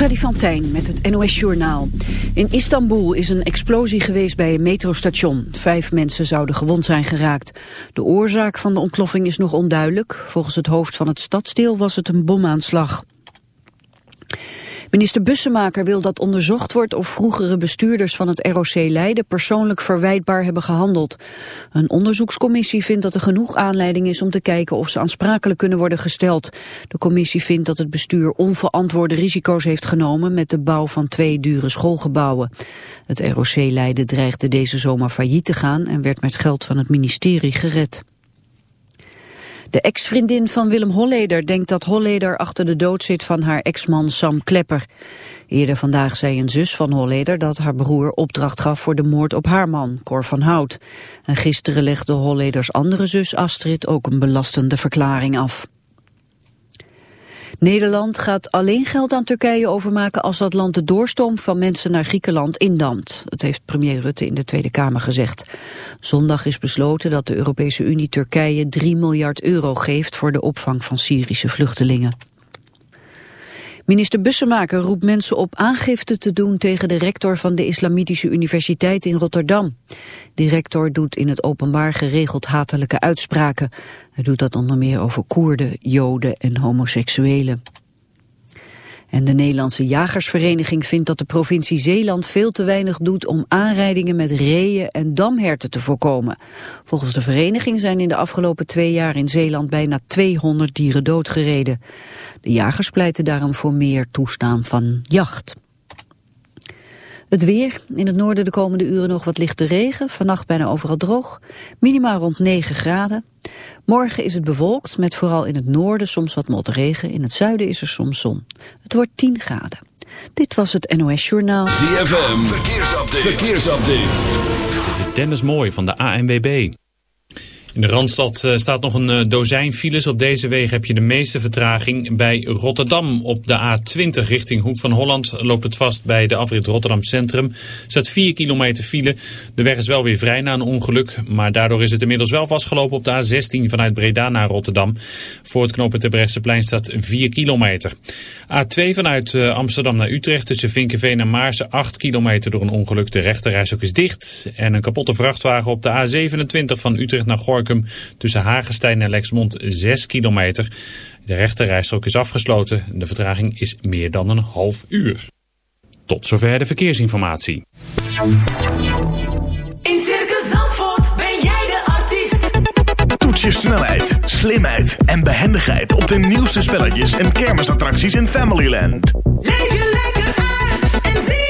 Freddy van met het NOS Journaal. In Istanbul is een explosie geweest bij een metrostation. Vijf mensen zouden gewond zijn geraakt. De oorzaak van de ontploffing is nog onduidelijk. Volgens het hoofd van het stadsdeel was het een bomaanslag. Minister Bussemaker wil dat onderzocht wordt of vroegere bestuurders van het ROC Leiden persoonlijk verwijtbaar hebben gehandeld. Een onderzoekscommissie vindt dat er genoeg aanleiding is om te kijken of ze aansprakelijk kunnen worden gesteld. De commissie vindt dat het bestuur onverantwoorde risico's heeft genomen met de bouw van twee dure schoolgebouwen. Het ROC Leiden dreigde deze zomer failliet te gaan en werd met geld van het ministerie gered. De ex-vriendin van Willem Holleder denkt dat Holleder achter de dood zit van haar ex-man Sam Klepper. Eerder vandaag zei een zus van Holleder dat haar broer opdracht gaf voor de moord op haar man, Cor van Hout. En gisteren legde Holleders andere zus Astrid ook een belastende verklaring af. Nederland gaat alleen geld aan Turkije overmaken als dat land de doorstroom van mensen naar Griekenland indamt. Dat heeft premier Rutte in de Tweede Kamer gezegd. Zondag is besloten dat de Europese Unie Turkije 3 miljard euro geeft voor de opvang van Syrische vluchtelingen. Minister Bussemaker roept mensen op aangifte te doen tegen de rector van de Islamitische Universiteit in Rotterdam. Die rector doet in het openbaar geregeld hatelijke uitspraken. Hij doet dat onder meer over Koerden, Joden en homoseksuelen. En de Nederlandse Jagersvereniging vindt dat de provincie Zeeland veel te weinig doet om aanrijdingen met reeën en damherten te voorkomen. Volgens de vereniging zijn in de afgelopen twee jaar in Zeeland bijna 200 dieren doodgereden. De jagers pleiten daarom voor meer toestaan van jacht. Het weer, in het noorden de komende uren nog wat lichte regen, vannacht bijna overal droog, minimaal rond 9 graden. Morgen is het bewolkt, met vooral in het noorden soms wat motregen, in het zuiden is er soms zon. Het wordt 10 graden. Dit was het NOS Journaal. ZFM, verkeersupdate. verkeersupdate. Dit is Dennis Mooi van de ANWB. In de Randstad eh, staat nog een eh, dozijn files. Op deze wegen heb je de meeste vertraging. Bij Rotterdam op de A20 richting Hoek van Holland loopt het vast bij de afrit Rotterdam Centrum. Staat 4 kilometer file. De weg is wel weer vrij na een ongeluk. Maar daardoor is het inmiddels wel vastgelopen op de A16 vanuit Breda naar Rotterdam. Voor het knooppunt plein staat 4 kilometer. A2 vanuit eh, Amsterdam naar Utrecht tussen Vinkenveen en Maarsen 8 kilometer door een ongeluk. De rechterreis ook is dicht. En een kapotte vrachtwagen op de A27 van Utrecht naar Gorkum tussen Hagenstein en Lexmond 6 kilometer. De rechterrijstrook is afgesloten. De vertraging is meer dan een half uur. Tot zover de verkeersinformatie. In Circus Zandvoort ben jij de artiest. Toets je snelheid, slimheid en behendigheid op de nieuwste spelletjes en kermisattracties in Familyland. Leef je lekker uit en zie.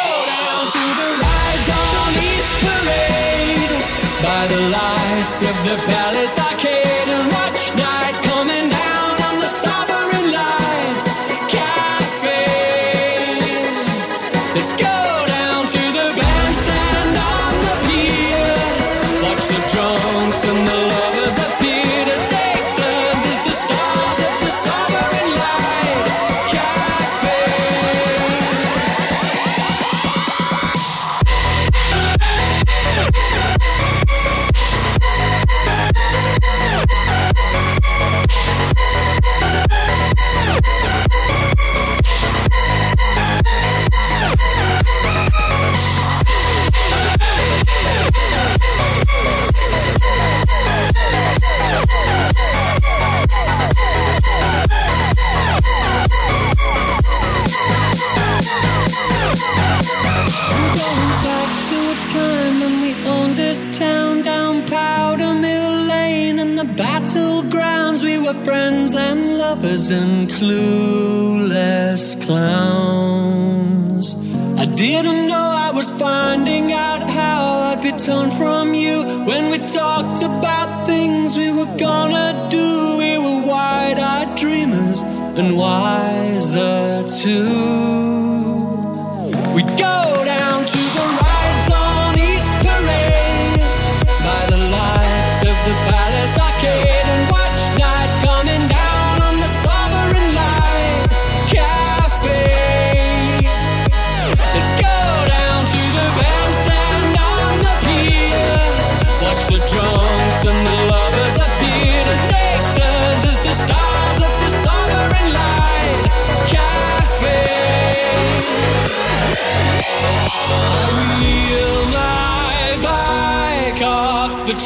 the past.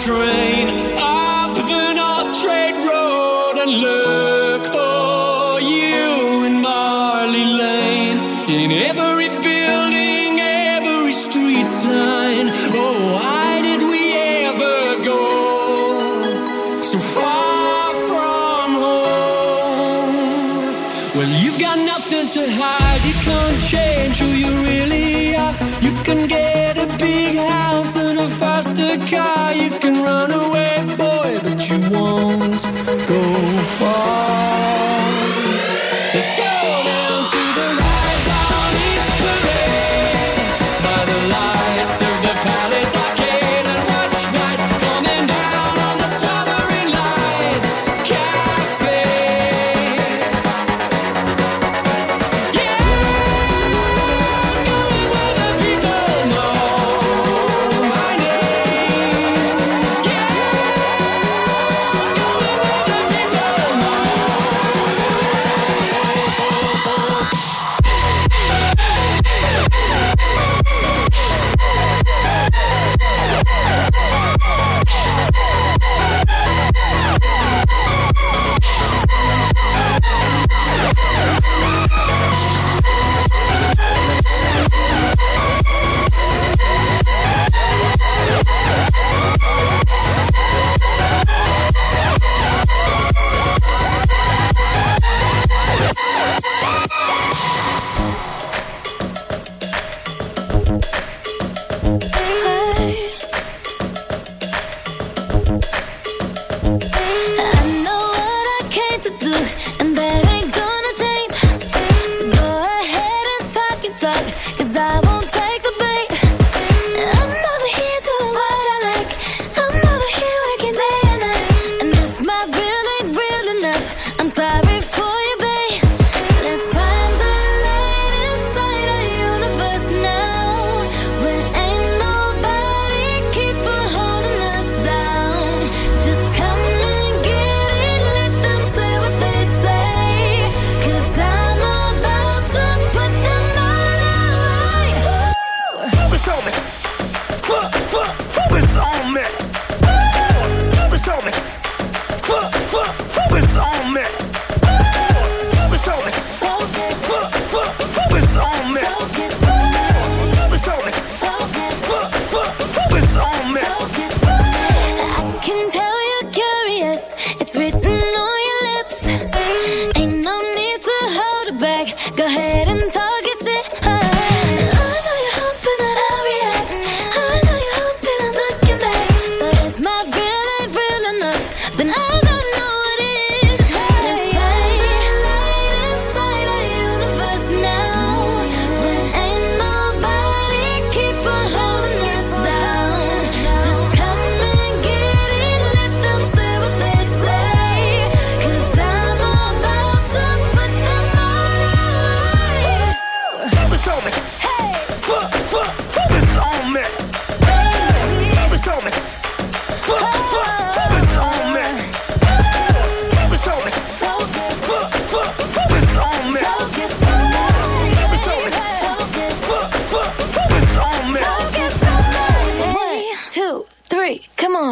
train.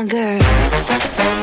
Girl. girls.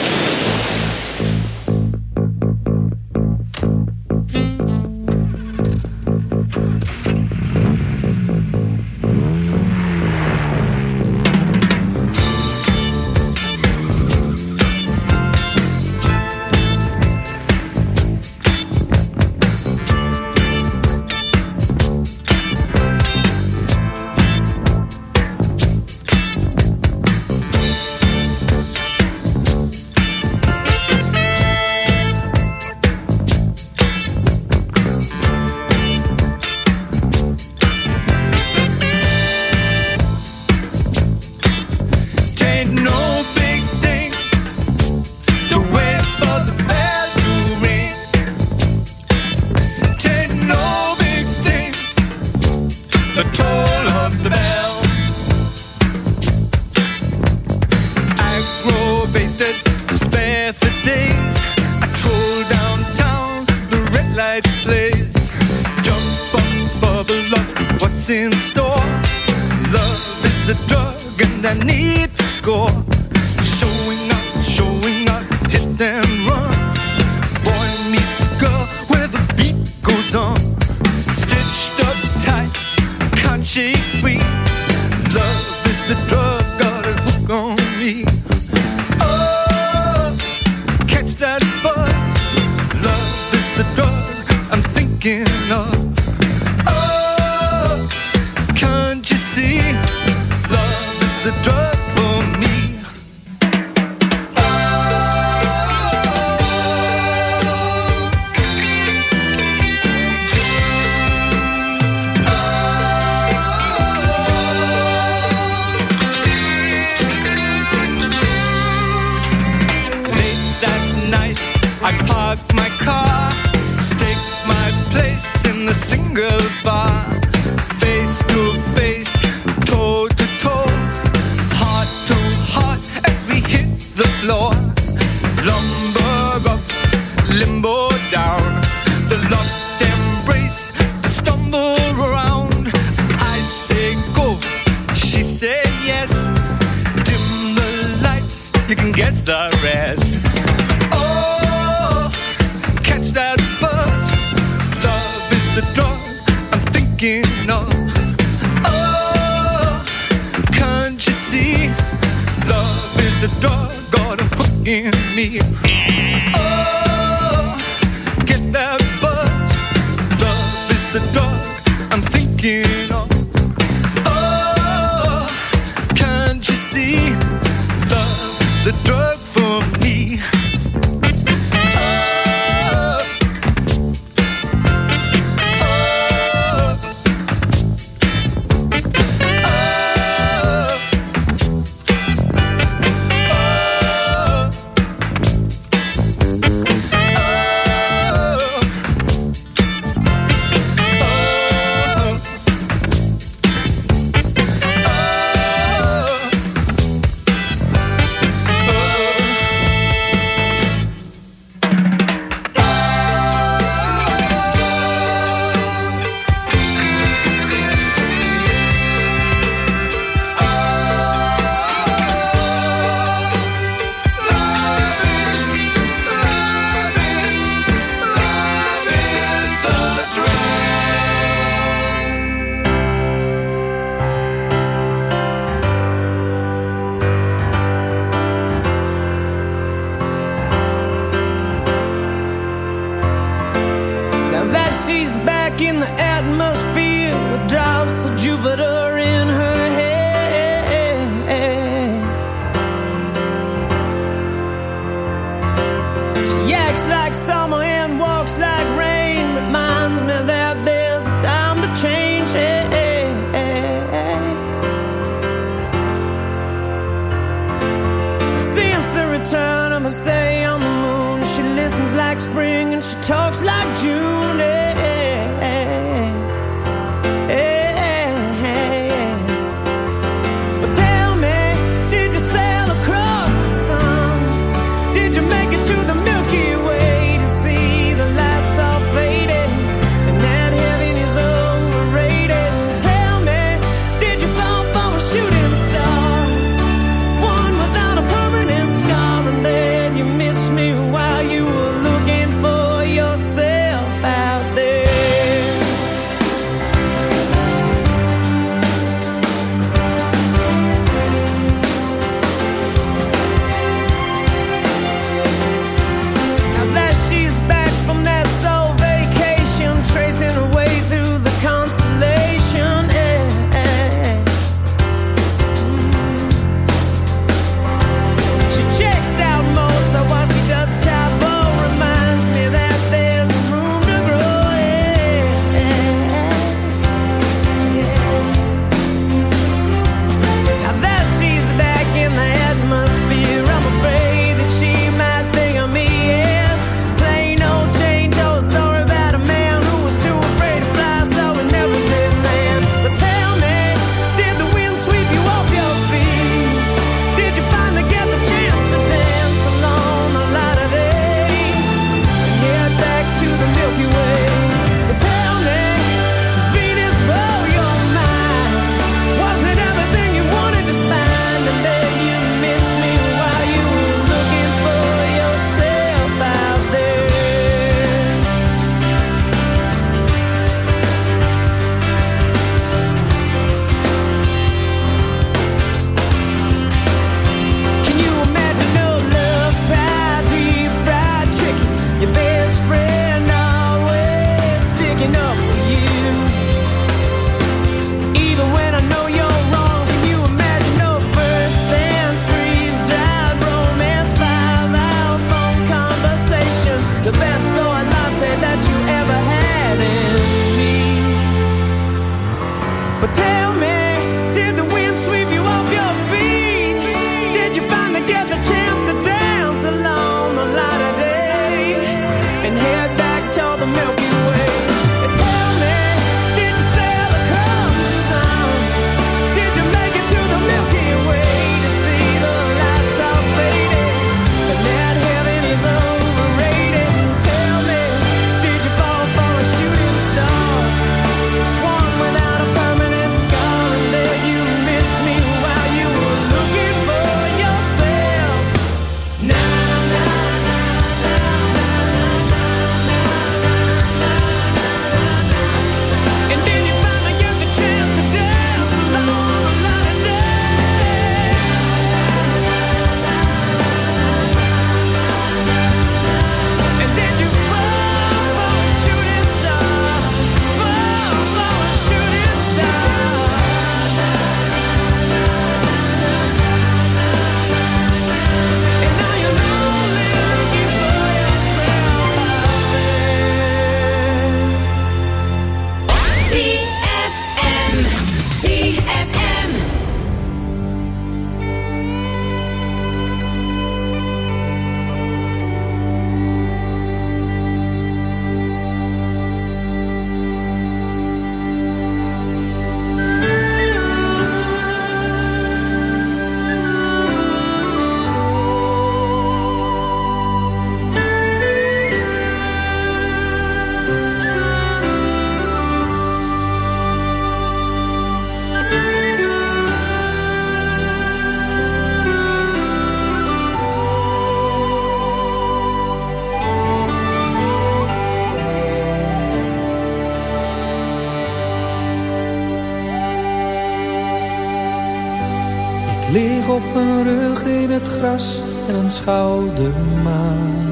Gouden maan.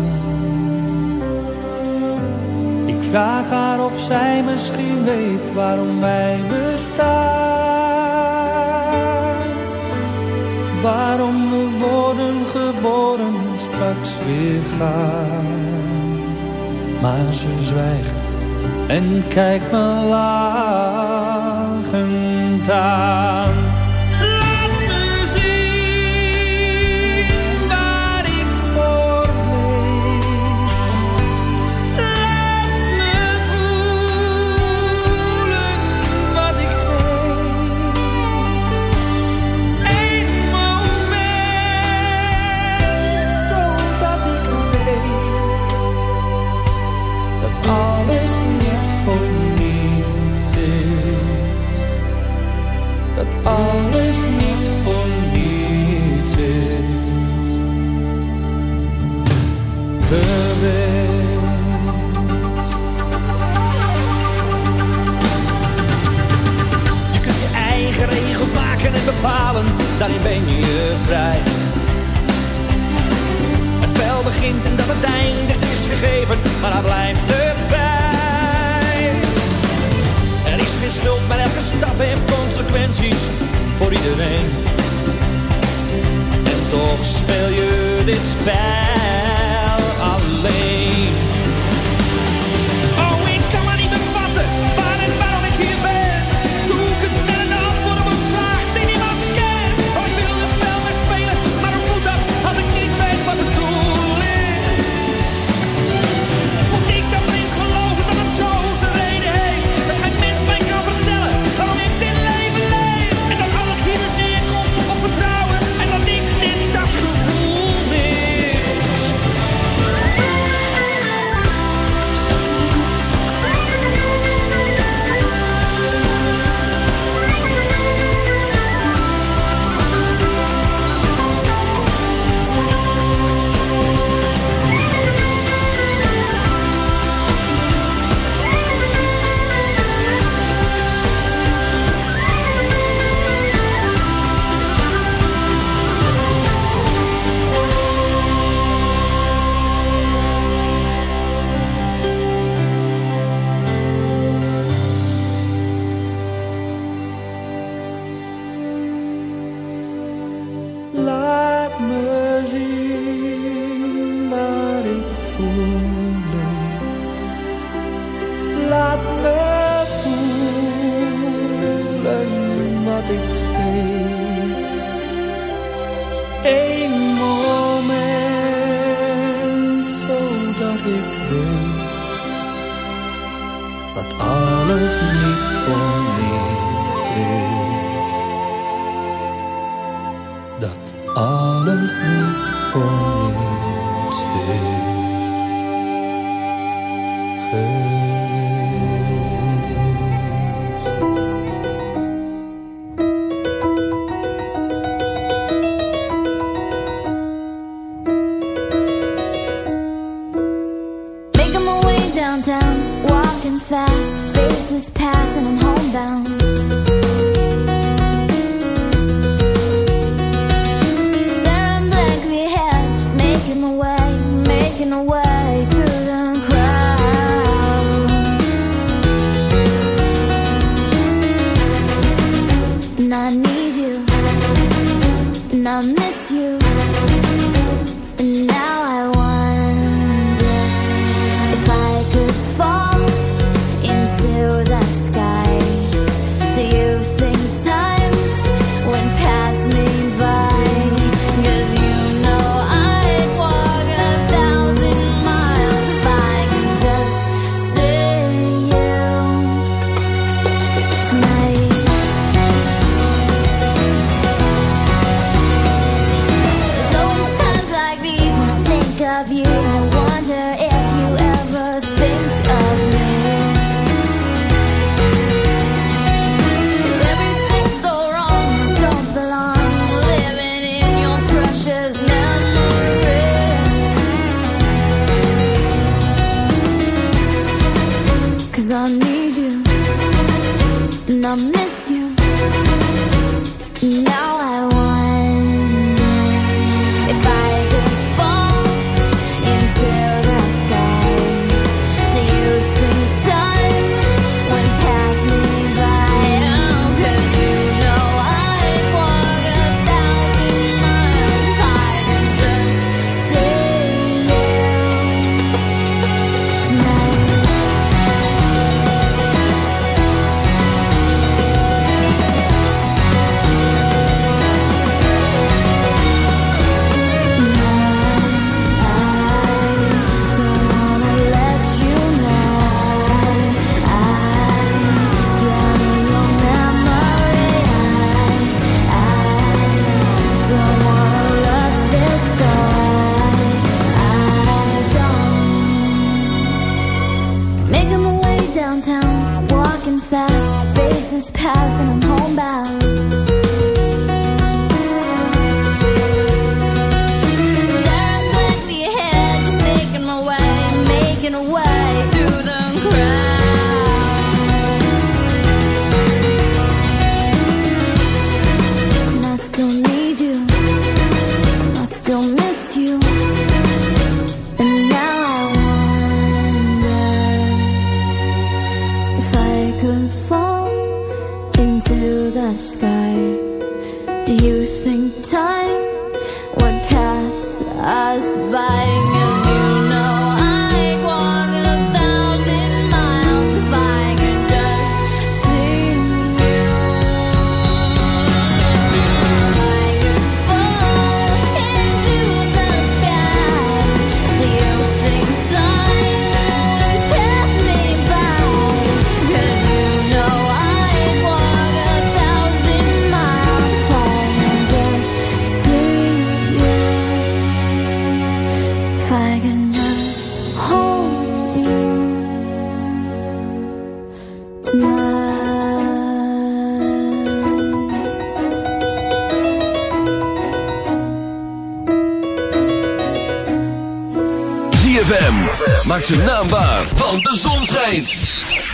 Ik vraag haar of zij misschien weet waarom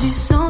du sang.